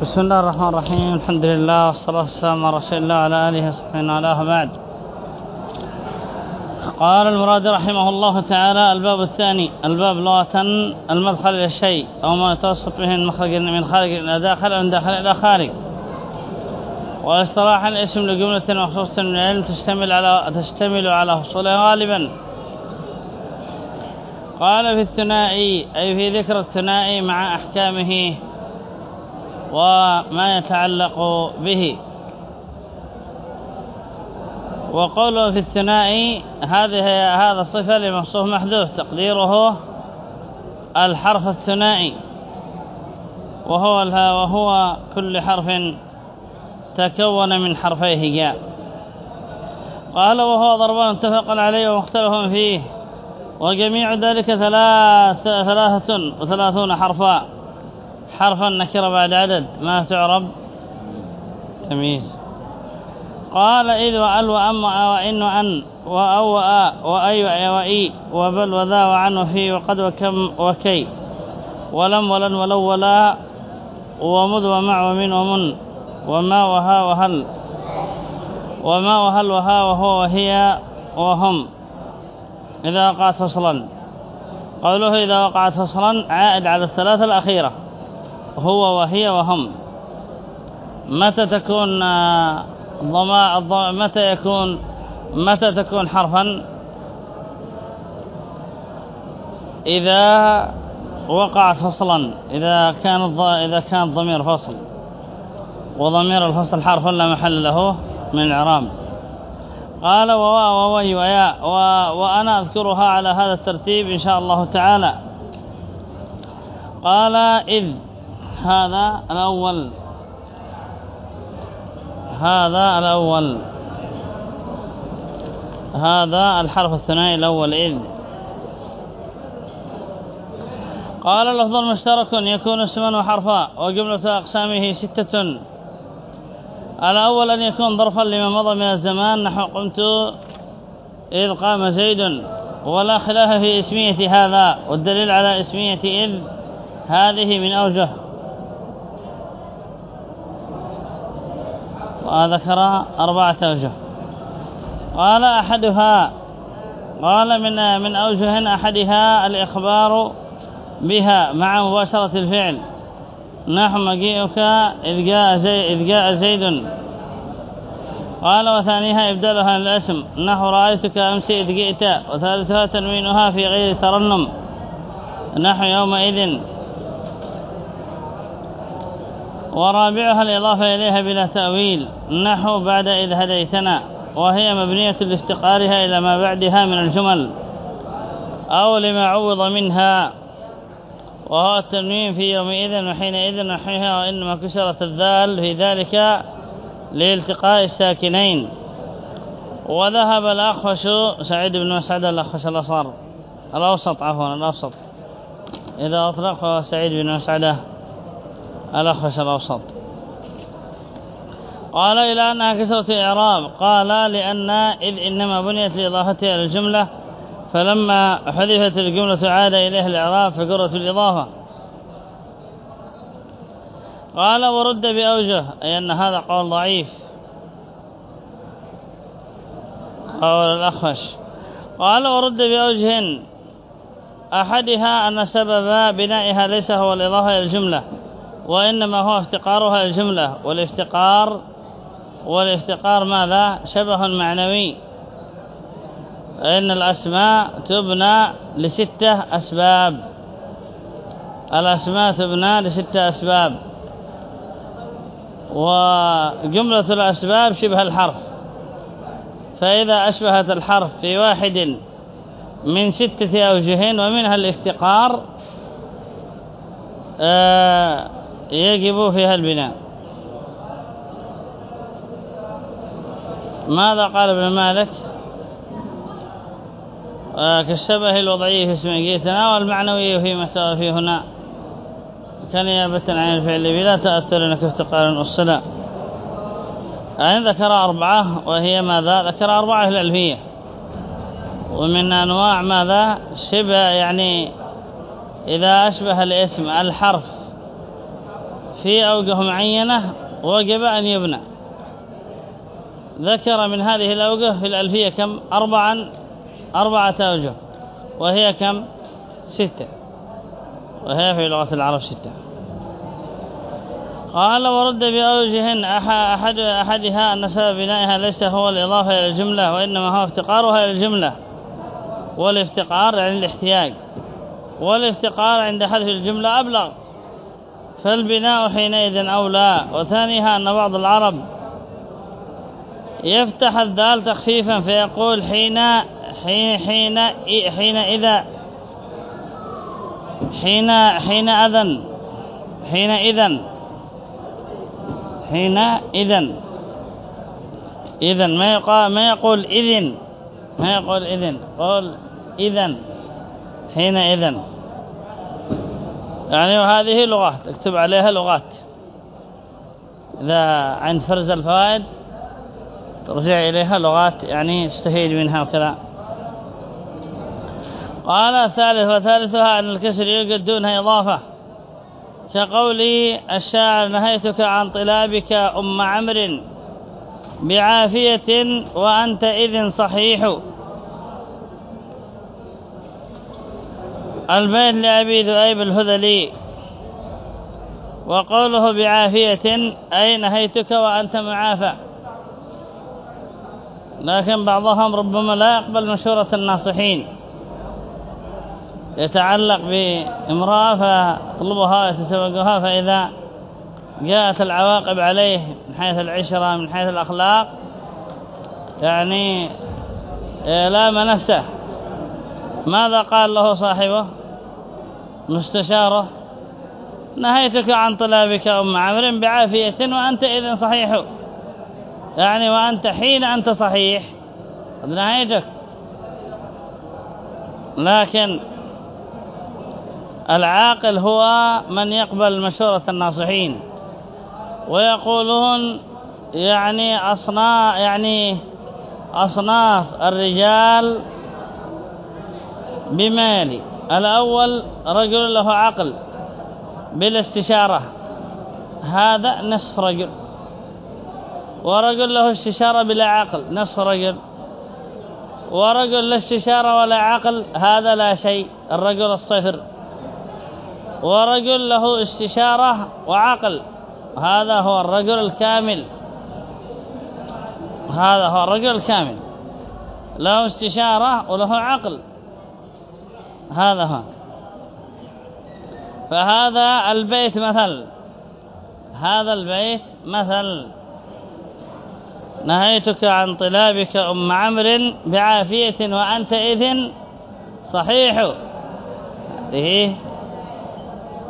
بسم الله الرحمن الرحيم الحمد لله والصلاة والسلام على رسول الله وعلى آله وصحبه وعلى بعد قال المراد رحمه الله تعالى الباب الثاني الباب لغة المدخل إلى الشيء أو ما يتوسط به من مخرج من خارج إلى داخل أو من داخل إلى خارج واصطلاحا الاسم لجملة مخصوصة من العلم تشتمل على تشتمل على فصولها غالبا قال في الثنائي أي في ذكر الثنائي مع أحكامه وما يتعلق به. وقوله في الثنائي هذه هذا صفة لموصوف محذوف تقديره الحرف الثنائي وهو وهو كل حرف تكون من حرفيه جاء. قال وهو ضربان اتفق عليه ومختلف فيه. وجميع ذلك ثلاثة وثلاثون حرفا. حرفا نكر بعد عدد. ما تعرب؟ تمييز. قال إذ وأل وأم وإن وأن وأو وآ وأي وإي وبل وذا وعن وفي وقد وكم وكي. ولم ولن ولو ولا ومذ ومع ومن ومن وما وها وهل. وما وهل وها وهو وهي وهم. إذا وقعت فصلا. قوله إذا وقعت فصلا عائد على الثلاثة الأخيرة. هو وهي وهم. متى تكون ضماء متى يكون متى تكون حرفا؟ إذا وقعت فصلا إذا كان إذا كان ضمير فصل وضمير الفصل حرف لا محل له من الإعراب. قال ووا ووي ويا وأنا أذكرها على هذا الترتيب إن شاء الله تعالى. قال إذ هذا الأول. هذا الأول. هذا الحرف الثنائي الأول إذ قال لفظ مشترك يكون اسما وحرفا وجملة أقسامه ستة. الأول أن يكون ظرفا لما مضى من الزمان. نحو قمت إذ قام زيد. ولا خلاف في اسمية هذا والدليل على اسمية إذ هذه من أوجه. وذكر أربعة أوجه. قال أحدها قال من من أوجه أحدها الإخبار بها مع مباشرة الفعل. نحو مجيئك إذ جاء, زي إذ جاء زيد. قال وثانيها إبدالها الاسم. نحو رأيتك أمس إذ جئت وثالثها تنوينها في غير ترنم. نحو يومئذ ورابعها الإضافة إليها بلا تأويل. نحو بعد إذ هديتنا وهي مبنية لافتقارها إلى ما بعدها من الجمل أو لما عوض منها. وهو التنوين في يومئذ وحينئذ نحوها وإنما كسرت الذال في ذلك لالتقاء الساكنين. وذهب الأخفش سعيد بن مسعد الأخفش الأصار الأوسط عفوا الأوسط. إذا أطلق سعيد بن مسعدة. الأخفش الأوسط قال إلى أنها كسرة إعراب قال لأن إذ إنما بنيت لإضافتها إلى الجملة فلما حذفت الجملة عاد إليها الإعراب فقرت بالإضافة قال ورد بأوجه أي أن هذا قول ضعيف. قول الأخفش قال ورد بأوجه أحدها أن سبب بنائها ليس هو الإضافة إلى الجملة. وإنما هو افتقارها الجملة والافتقار والافتقار ماذا؟ شبه معنوي. إن الأسماء تبنى لستة أسباب. الأسماء تبنى لستة أسباب. وجملة الأسباب شبه الحرف. فإذا أشبهت الحرف في واحد من ستة أوجه ومنها الافتقار آه يجب فيها البناء. ماذا قال ابن مالك؟ آه كالشبه الوضعي في اسم جيتنا والمعنوي فيما في هنا. كنيابة عن الفعل بلا تأثر كافتقار الصلاة يعني ذكر أربعة؟ وهي ماذا؟ ذكر أربعة في الألفية. ومن أنواع ماذا؟ شبه يعني إذا أشبه الاسم الحرف. في أوجه معينة وجب أن يبنى. ذكر من هذه الأوجه في الألفية كم؟ أربعا أربعة أوجه. وهي كم؟ ستة. وهي في لغة العرب ستة. قال ورد بأوجه أحد أحدها أن سبب بنائها ليس هو الإضافة إلى الجملة وإنما هو افتقارها إلى الجملة. والافتقار يعني الاحتياج. والافتقار عند حذف الجملة أبلغ. فالبناء حينئذ أولى. وثانيها أن بعض العرب يفتح الدال تخفيفا فيقول حين حين حين حين إذا حين حين أذن. حين إذن. حين إذن. إذن. ما يقال ما يقول إذن. ما يقول إذن. قول إذن. حين إذن. يعني وهذه لغات اكتب عليها لغات. إذا عند فرز الفوائد ترجع إليها لغات يعني استفيد منها وكذا. قال ثالث وثالثها أن الكسر يوجد دونها إضافة. كقولي الشاعر نهيتك عن طلابك أم عمر بعافية وأنت إذن صحيح. البيت لأبي ذؤيب الهذلي وقوله بعافية أي نهيتك وأنت معافى؟ لكن بعضهم ربما لا يقبل مشورة الناصحين. يتعلق بامرأة فطلبها ويتزوجها فإذا جاءت العواقب عليه من حيث العشرة من حيث الأخلاق يعني لام نفسه. ماذا قال له صاحبه؟ مستشاره. نهيتك عن طلابك أم عمر بعافية وأنت إذن صحيح. يعني وأنت حين أنت صحيح. قد نهيتك. لكن العاقل هو من يقبل مشورة الناصحين. ويقولون يعني أصناف يعني أصناف الرجال بما يلي الأول رجل له عقل بالاستشارة. هذا نصف رجل. ورجل له استشارة بلا عقل نصف رجل. ورجل لا استشارة ولا عقل هذا لا شيء. الرجل الصفر. ورجل له استشارة وعقل هذا هو الرجل الكامل. هذا هو الرجل الكامل. له استشارة وله عقل. هذا هو فهذا البيت مثل. هذا البيت مثل. نهيتك عن طلابك أم عمر بعافية وأنت إذن صحيح. إيه.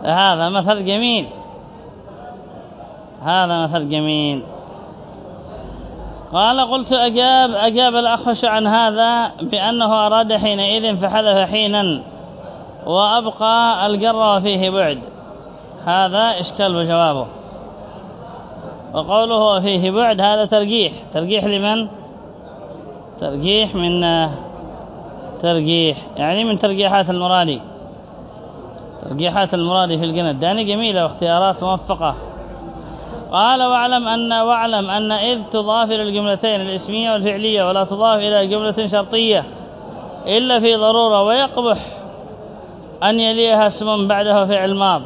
هذا مثل جميل. هذا مثل جميل. قال قلت أجاب أجاب الأخفش عن هذا بأنه أراد حينئذ فحذف حينا وأبقى القر فيه بعد. هذا إشكال وجوابه. وقوله فيه بعد هذا ترجيح. ترجيح لمن؟ ترجيح من ترجيح. يعني من ترجيحات المرادي. ترجيحات المرادي في الجنة. الداني جميلة واختيارات موفقة. قال واعلم أن واعلم أن إذ تضاف إلى الجملتين الإسمية والفعلية ولا تضاف إلى جملة شرطية إلا في ضرورة ويقبح أن يليها اسم بعده فعل ماض.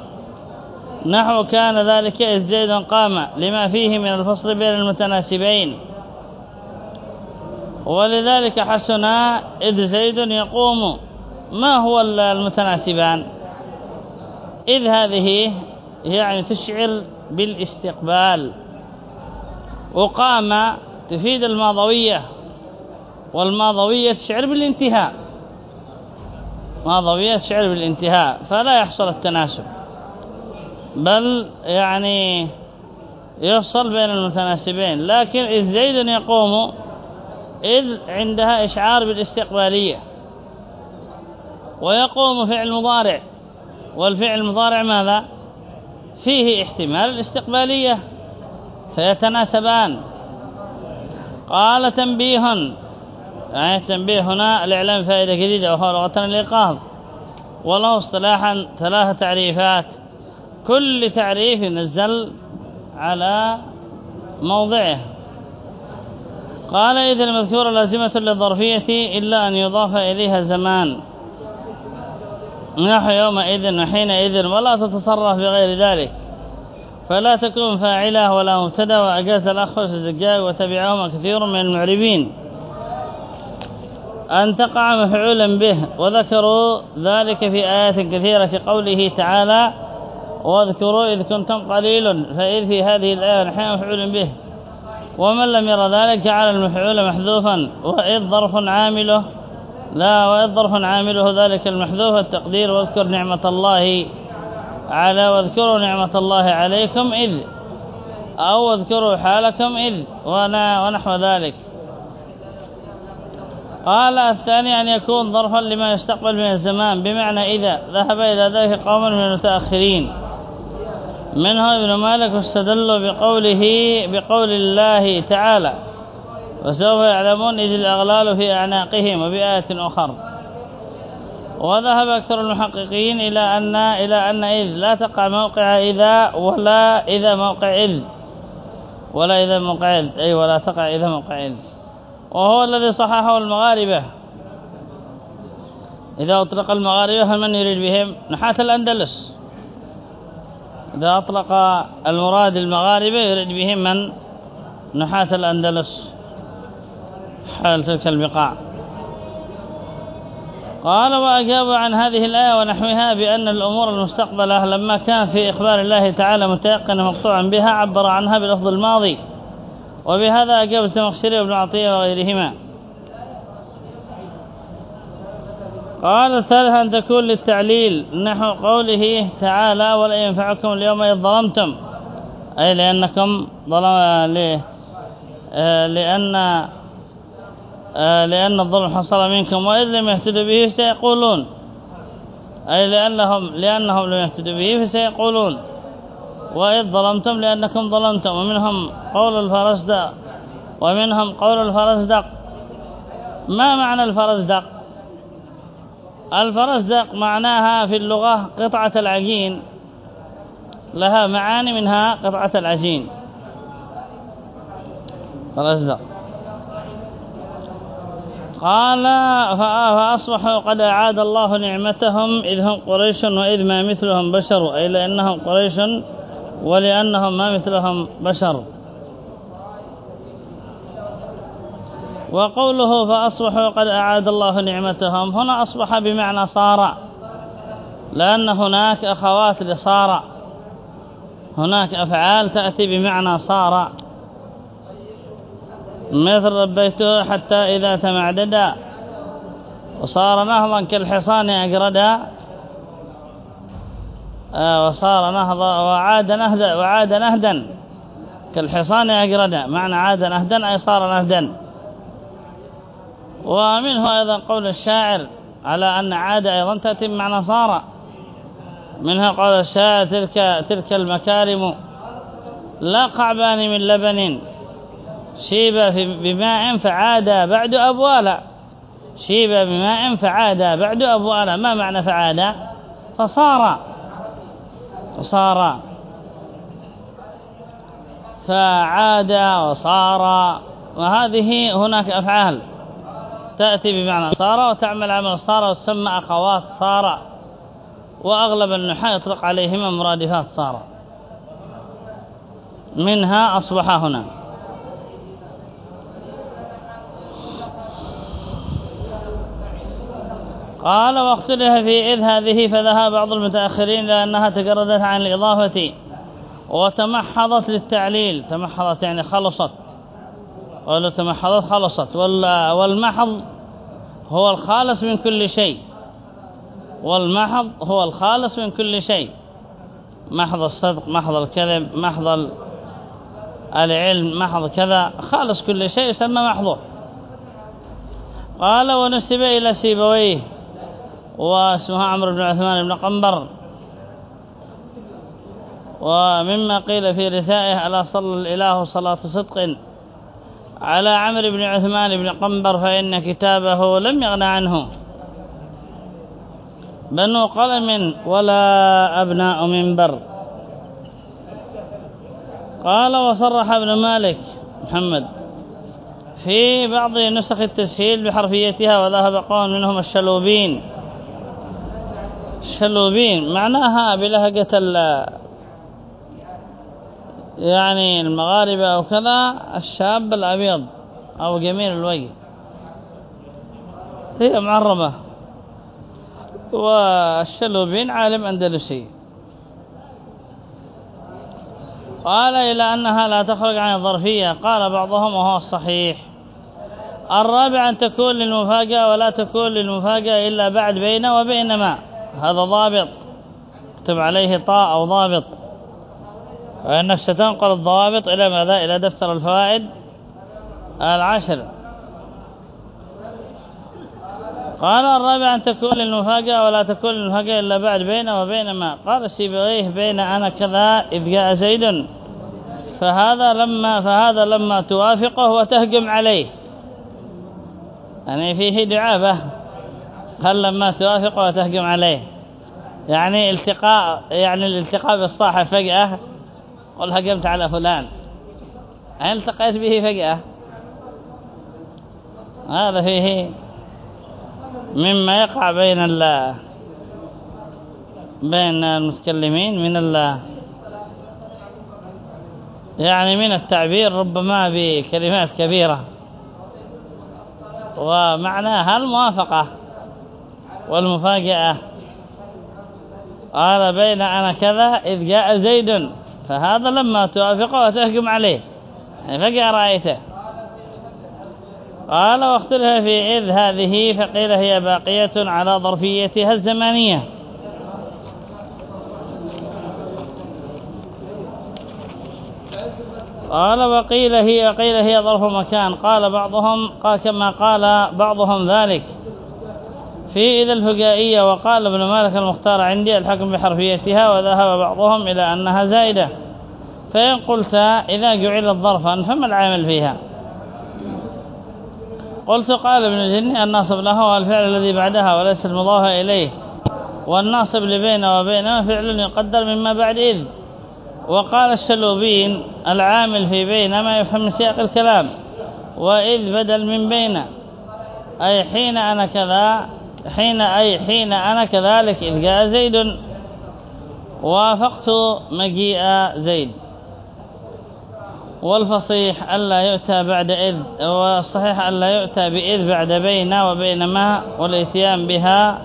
نحو كان ذلك إذ زيد قام لما فيه من الفصل بين المتناسبين. ولذلك حسنا إذ زيد يقوم ما هو المتناسبان؟ إذ هذه يعني تشعر بالاستقبال. وقام تفيد الماضوية والماضوية تشعر بالانتهاء. ماضوية تشعر بالانتهاء فلا يحصل التناسب. بل يعني يفصل بين المتناسبين. لكن إذ زيد يقوم إذ عندها إشعار بالاستقبالية. ويقوم فعل مضارع. والفعل المضارع ماذا؟ فيه احتمال الاستقبالية. فيتناسبان. قال تنبيه يعني تنبيه هنا الإعلام فائدة جديدة وهو لغة الإيقاظ وله اصطلاحا ثلاثة تعريفات. كل تعريف ينزل على موضعه. قال إذا المذكورة لازمة للظرفية إلا أن يضاف إليها زمان نحو يومئذ وحينئذ ولا تتصرف بغير ذلك. فلا تكون فاعلة ولا مبتدأ وأجاز الأخفش الزجاج وتبعهما كثير من المعربين. أن تقع مفعولا به وذكروا ذلك في آيات كثيرة في قوله تعالى واذكروا إذ كنتم قليل فإذ في هذه الآية نحن مفعول به. ومن لم ير ذلك جعل المفعول محذوفا وإذ ظرف عامله لا وإذ ظرف عامله ذلك المحذوف التقدير واذكر نعمة الله على واذكروا نعمة الله عليكم إذ أو واذكروا حالكم إذ ونحو ذلك. قال الثاني أن يكون ظرفا لما يستقبل من الزمان بمعنى إذا ذهب إلى ذلك قوم من المتأخرين. منه ابن مالك استدلوا بقوله بقول الله تعالى. وسوف يعلمون إذ الأغلال في أعناقهم وبآية أخر. وذهب أكثر المحققين إلى أن إلى أن إذ لا تقع موقع إذا ولا إذا موقع إذ. ولا إذا موقع إذ. أي ولا تقع إذا موقع إذ. وهو الذي صححه المغاربة. إذا أطلق المغاربة فمن يريد بهم؟ نحاة الأندلس. إذا أطلق المراد المغاربة يريد بهم من؟ نحاة الأندلس. حال تلك البقاع قال وأجاب عن هذه الآية ونحوها بأن الأمور المستقبلة لما كان في إخبار الله تعالى متيقنا مقطوعا بها عبر عنها بلفظ الماضي. وبهذا أجاب التمخشري وابن عطية وغيرهما. قال الثالث أن تكون للتعليل. نحو قوله تعالى ولا ينفعكم اليوم إذ ظلمتم. أي لأنكم ظلم لأن لأن الظلم حصل منكم وإذ لم يهتدوا به سيقولون أي لأنهم, لأنهم لم يهتدوا به فسيقولون. وإذ ظلمتم لأنكم ظلمتم. ومنهم قول الفرزدق ومنهم قول الفرزدق ما معنى الفرزدق الفرزدق معناها في اللغة قطعة العجين. لها معاني منها قطعة العجين. فرزدق قال فأصبحوا قد أعاد الله نعمتهم إذ هم قريش وإذ ما مثلهم بشر. أي لأنهم قريش ولأنهم ما مثلهم بشر. وقوله فأصبحوا قد أعاد الله نعمتهم هنا أصبح بمعنى صار لأن هناك أخوات لصار. هناك أفعال تأتي بمعنى صار. مثل ربيته حتى إذا تمعددا وصار نهضا كالحصان أقردا. آه، وصار نهضا وعاد نهدا وعاد نهدا كالحصان أقردا. معنى عاد نهدا أي صار نهدا. ومنه أيضا قول الشاعر على أن عاد أيضا تأتي بمعنى صار. منها قول الشاعر تلك, تلك المكارم لا قعبان من لبن. شيب بماء فعاد بعد أبوالا. شيب بماء فعاد بعد أبوالا. ما معنى فعاد فصار. فصار. فعاد وصار. وهذه هناك أفعال. تأتي بمعنى صار وتعمل عمل صار وتسمى أخوات صار. وأغلب النحاة يطلق عليهما مرادفات صار. منها أصبح هنا. قال واختلف في إذ هذه فذهب بعض المتأخرين لأنها تجردت عن الإضافة وتمحضت للتعليل. تمحضت يعني خلصت. قالوا تمحضت خلصت. والمحض هو الخالص من كل شيء. والمحض هو الخالص من كل شيء. محض الصدق محض الكذب محض العلم محض كذا. خالص كل شيء يسمى محضه. قال ونسب إلى سيبويه. واسمها عمرو بن عثمان بن قنبر. ومما قيل في رثائه على صلى الإله صلاة صدق على عمرو بن عثمان بن قنبر فإن كتابه لم يغن عنه. بنو قلم ولا أبناء منبر. قال وصرح ابن مالك محمد في بعض نسخ التسهيل بحرفيتها وذهب قوم منهم الشلوبين. الشلوبين معناها بلهجة يعني المغاربة أو كذا الشاب الأبيض أو جميل الوجه. هي معربة. والشلوبين عالم أندلسي. قال إلى أنها لا تخرج عن الظرفية. قال بعضهم وهو الصحيح الرابع أن تكون للمفاجأة ولا تكون للمفاجأة إلا بعد بين وبينما هذا ضابط. اكتب عليه طاء أو ضابط. وأنك ستنقل الضوابط إلى ماذا؟ إلى دفتر الفوائد العشر. قال الرابع أن تكون للمفاجأة ولا تكون للمفاجأة إلا بعد بين وبينما قال سيبغيه بين أنا كذا إذ جاء زيد. فهذا لما فهذا لما توافقه وتهجم عليه. يعني فيه دعابة. قال لما توافقه وتهجم عليه؟ يعني التقاء يعني الالتقاء بالصاحب فجأة قل هجمت على فلان. يعني التقيت به فجأة؟ هذا فيه مما يقع بين الله بين المتكلمين من الله. يعني من التعبير ربما بكلمات كبيرة. ومعناها الموافقة والمفاجأة. قال بين أنا كذا إذ جاء زيد فهذا لما توافقه وتهجم عليه. يعني فجأة رأيته. قال واختلف في إذ هذه فقيل هي باقية على ظرفيتها الزمانية قال وقيل هي وقيل هي ظرف مكان. قال بعضهم قال كما قال بعضهم ذلك. في إذا الفقائية وقال ابن مالك المختار عندي الحكم بحرفيتها وذهب بعضهم إلى أنها زائدة فإن قلت إذا جعلت ظرفا فما العامل فيها؟ قلت قال ابن الجني الناصب له الفعل الذي بعدها وليس المضاف إليه. والناصب لبين وبينما فعل يقدر مما بعد إذ. وقال الشلوبين العامل في بين ما يفهم من سياق الكلام. وإذ بدل من بين. أي حين أنا كذا حين أي حين أنا كذلك إذ جاء زيد وافقت مجيء زيد. والفصيح ألا يؤتى بعد إذ والصحيح ألا يؤتى بإذ بعد بين وبينما والإتيان بها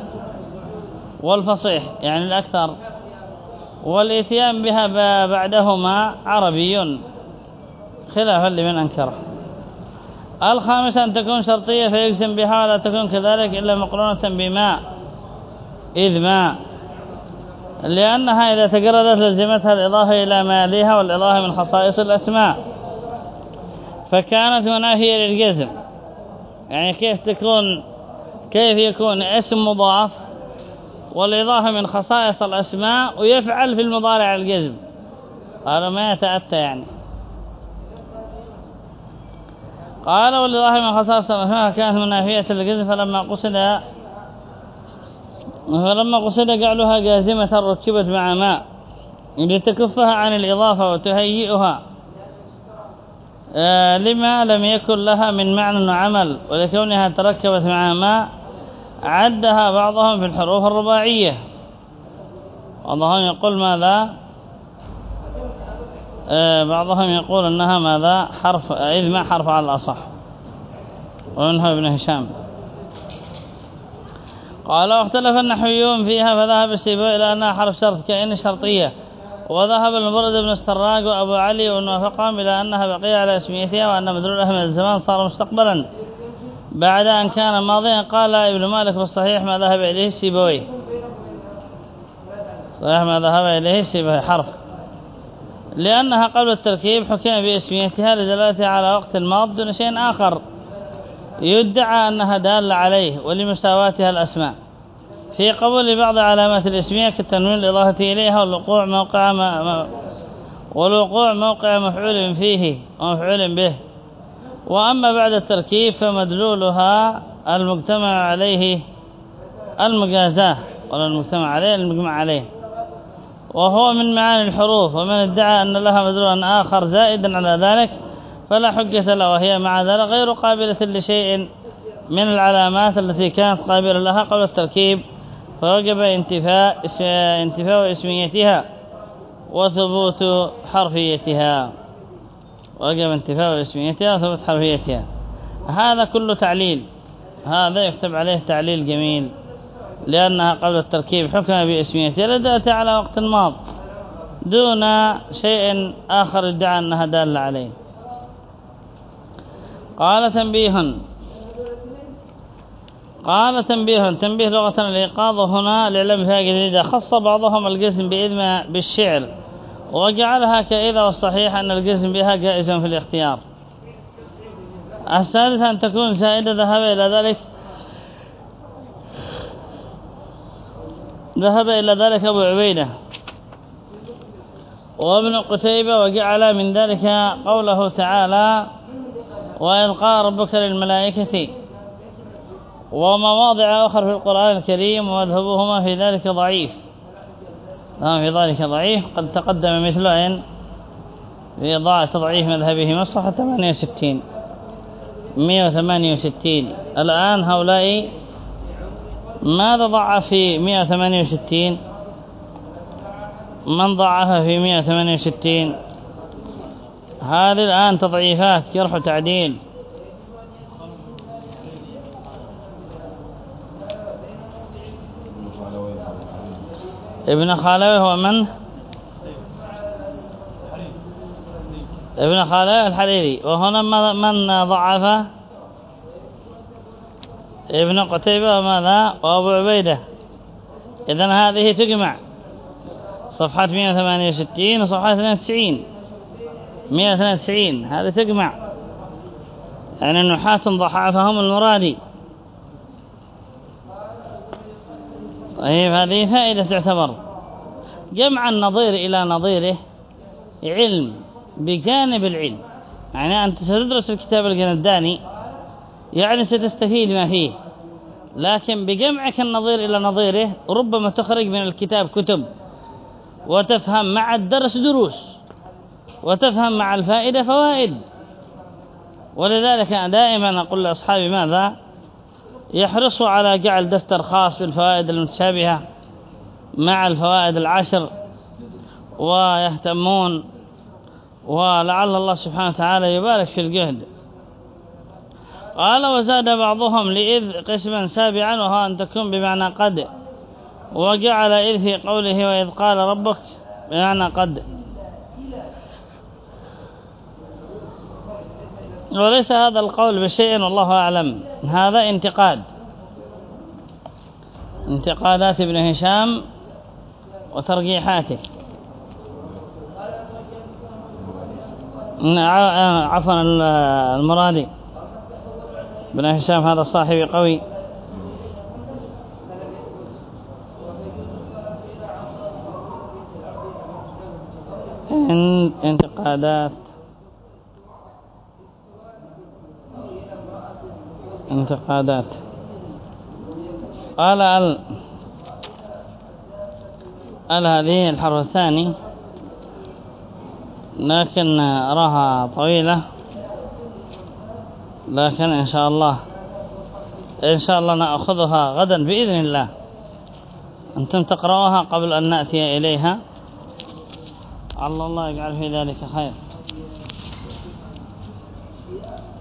والفصيح يعني الأكثر. والإتيان بها بعدهما عربي خلافا لمن أنكره. الخامس أن تكون شرطية فيجزم بها ولا تكون كذلك إلا مقرونة بما إذ ما لأنها إذا تقردت لزمتها الإضافة إلى ما يليها والإضافة من خصائص الأسماء. فكانت منافية للجزم. يعني كيف تكون كيف يكون اسم مضاف والإضافة من خصائص الأسماء ويفعل في المضارع الجزم. قالوا ما يتأتى يعني. قال والإضافة من خصائص الأسماء كانت منافية للجزم فلما قصد فلما قصد جعلها جازمة ركبت مع ماء لتكفها عن الإضافة وتهيئها آه، لما لم يكن لها من معنى وعمل ولكونها تركبت مع ماء عدها بعضهم في الحروف الرباعية. بعضهم يقول ماذا؟ بعضهم يقول أنها ماذا؟ حرف إذ ما حرف على الأصح؟ ومنها ابن هشام. قال واختلف النحويون فيها فذهب السيبوي إلى أنها حرف شرط كأن شرطية. وذهب المبرد بن السراق وأبو علي ونوافقهم إلى أنها بقية على اسميتها وأن مدلولها من الزمان صار مستقبلا. بعد أن كان ماضيا قال ابن مالك بالصحيح ما ذهب إليه السيبوي. صحيح ما ذهب إليه السيبوي حرف. لأنها قبل التركيب حكم باسميتها لدلالتها على وقت الماض دون شيء آخر. يدعى أنها دالة عليه ولمساواتها الأسماء. في قبول بعض علامات الاسمية كالتنوين الإضافة إليها والوقوع موقع ما والوقوع موقع مفعول فيه ومفعول به. وأما بعد التركيب فمدلولها المجتمع عليه المجازاة ولا المجتمع عليه المجمع عليه. وهو من معاني الحروف ومن ادعى أن لها مدلول آخر زائدا على ذلك فلا حجة له وهي مع ذلك غير قابلة لشيء من العلامات التي كانت قابلة لها قبل التركيب فوجب انتفاء انتفاء اسميتها وثبوت حرفيتها. وجب انتفاء اسميتها وثبوت حرفيتها. هذا كله تعليل. هذا يكتب عليه تعليل جميل. لأنها قبل التركيب حكم باسميتها لدأت على وقت ماض دون شيء آخر ادعى أنها دالة عليه. قال تنبيه. قال تنبيه. تنبيه لغة الإيقاظ هنا لعلم فيها جديدة. خص بعضهم القسم بإذن بالشعر وجعلها كإذا والصحيح أن القسم بها جائز في الاختيار. السادسة أن تكون زائدة ذهب إلى ذلك ذهب إلى ذلك أبو عبيدة. وابن قتيبة وجعل من ذلك قوله تعالى وإذ قال ربك للملائكة ومواضع أخر في القرآن الكريم ومذهبهما في ذلك ضعيف. نعم في ذلك ضعيف. قد تقدم مثله في ضاع تضعيف مذهبه مصحة 68 168 الآن هؤلاء ماذا ضعف في 168 من ضعف في 168 هذه الآن تضعيفات جرح تعديل ابن خالوي هو من؟ ابن خالوي الحريري. وهنا من ضعف؟ ابن قتيبة وماذا وأبو عبيدة. إذن هذه تجمع. صفحة 168 وصفحة 92 192 هذه تجمع. يعني النحاة ضحافهم المرادي. طيب هذه فائدة تعتبر. جمع النظير إلى نظيره علم بجانب العلم. يعني أنت ستدرس الكتاب الجنداني يعني ستستفيد ما فيه. لكن بجمعك النظير إلى نظيره ربما تخرج من الكتاب كتب وتفهم مع الدرس دروس وتفهم مع الفائدة فوائد. ولذلك دائما أقول لأصحابي ماذا؟ يحرصوا على جعل دفتر خاص بالفوائد المتشابهة مع الفوائد العشر ويهتمون ولعل الله سبحانه وتعالى يبارك في الجهد. قال وزاد بعضهم لإذ قسما سابعا وهو أن تكون بمعنى قد. وجعل إذ في قوله وإذ قال ربك بمعنى قد. وليس هذا القول بشيء والله أعلم. هذا انتقاد. انتقادات ابن هشام وترجيحاته. عفوا المرادي. ابن هشام هذا صاحبي قوي. انتقادات. انتقادات. قال ال ال هذه الحرف الثاني لكن أراها طويلة. لكن إن شاء الله إن شاء الله نأخذها غدا بإذن الله. أنتم تقرأوها قبل أن نأتي إليها. الله الله يجعل في ذلك خير.